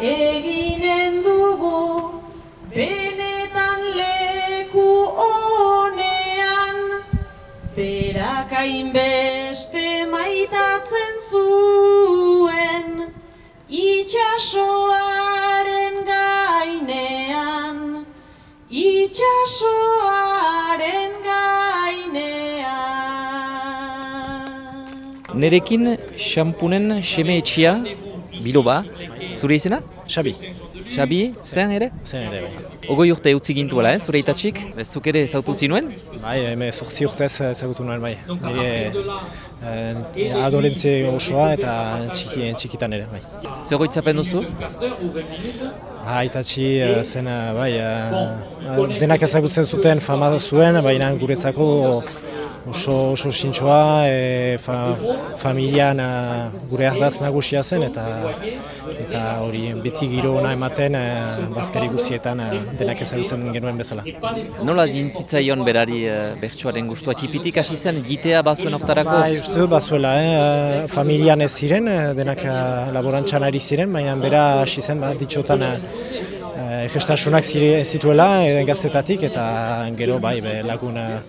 Eginen dugu benetan leku honean Berak hainbeste maitatzen zuen Itxasoaren gainean. Itxasoaren gainean. Nerekin xampunen seme etxia, biloba, zure izena? Xabi, Xabi, zen ere? zen ere bai. Ogoi urte utzi gintuela, eh, zure itatxik? Ez zuk ere zautu zinuen? Bai, eme sortzi urtez ezagutu nuen bai. Nire eh, adolentze osoa eta txiki, txikitan ere bai. Zer goitzapen duzu? Ah, itatxi eh, zen eh, bai, eh, denak ezagutzen zuten fama zuen, baina guretzako oso, oso sintxoa, e, fa, familian eh, gure ardaz nagusia zen eta eta hori beti giro ona ematen eh, bazkari guzietan eh, denak ezagutzen genuen bezala. Nola jintzitzaion berari uh, bertsuaren gustua txipitik hasi zen, gitea bazuen oktarako? Bai, uste bazuela, eh? familian ez ziren, eh, denak eh, laborantzan ari ziren, baina bera hasi zen, ba, ditxotan eh, egestasunak zire zituela eh, gaztetatik eta gero bai be, lagun eh,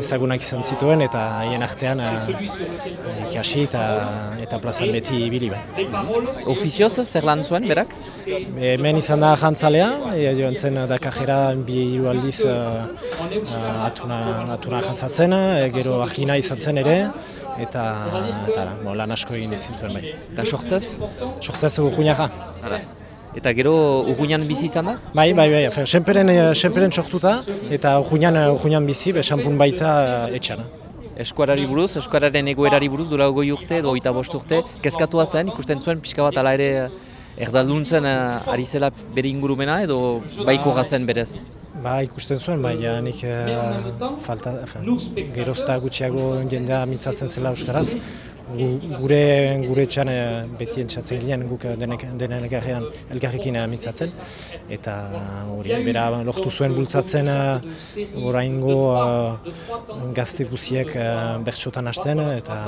ezagunak izan zituen eta haien artean eh, ikasi eta, eta plazan beti ibili bai. Ofizioz zer lan zuen berak? E, Hemen izan da jantzalea, e, joan zen Dakajera bi hiru aldiz atuna, atuna jantzatzen, e, gero argina izan zen ere, eta, eta bo, lan asko egin izin zuen bai. Eta sortzez? Sortzez urguñaja. Eta gero urguinan bizi izan da? Bai, bai, bai, afen, senperen, eh, senperen sortuta, eta urguñan, eh, urguñan bizi, be, xampun baita eh, etxan. Eskuarari buruz, eskuararen egoerari buruz, dura goi urte edo oita bost urte, kezkatua zen, ikusten zuen pixka bat ala ere erdalduntzen ari zela bere ingurumena edo baiko gazen berez. Ba, ikusten zuen, bai, nik falta, afen, gerozta gutxiago jendea mintzatzen zela Euskaraz, gure gure etxan eh, beti entzatzen ginen guk eh, denek, denen elgarrean elgarrekin eh, mintzatzen eta hori bera lortu zuen bultzatzen oraingo gazte guziek bertsotan hasten eta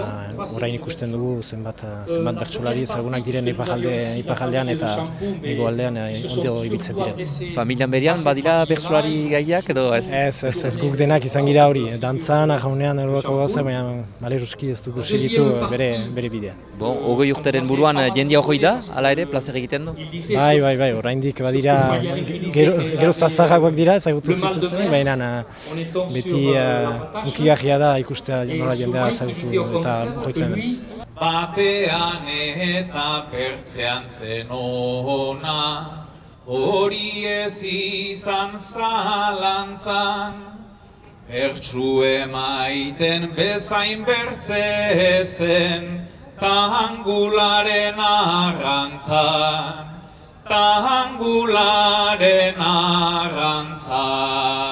orain ikusten dugu zenbat zenbat bertsolari ezagunak diren iparralde iparraldean eta hegoaldean ondo ibiltzen diren. Familian berian, badira bertsolari gaiak edo ez? Ez, ez, ez guk denak izan gira hori, dantzan, jaunean erorako gauza, baina maleruski ez dugu segitu bere, bere bidea. Bon, ogoi urteren buruan eh, jendia hori da, ala ere, plazer egiten du? Bai, bai, bai, oraindik badira, gero, gerozta zaharragoak dira, ezagutu zituzten, baina beti uh, ukigarria da ikustea nola jendea ezagutu eta joitzen den. Batean eta bertzean zen ona, hori ez izan zalantzan. Bertsu emaiten bezain bertze zen, tangularen arrantzan, tangularen arrantzan.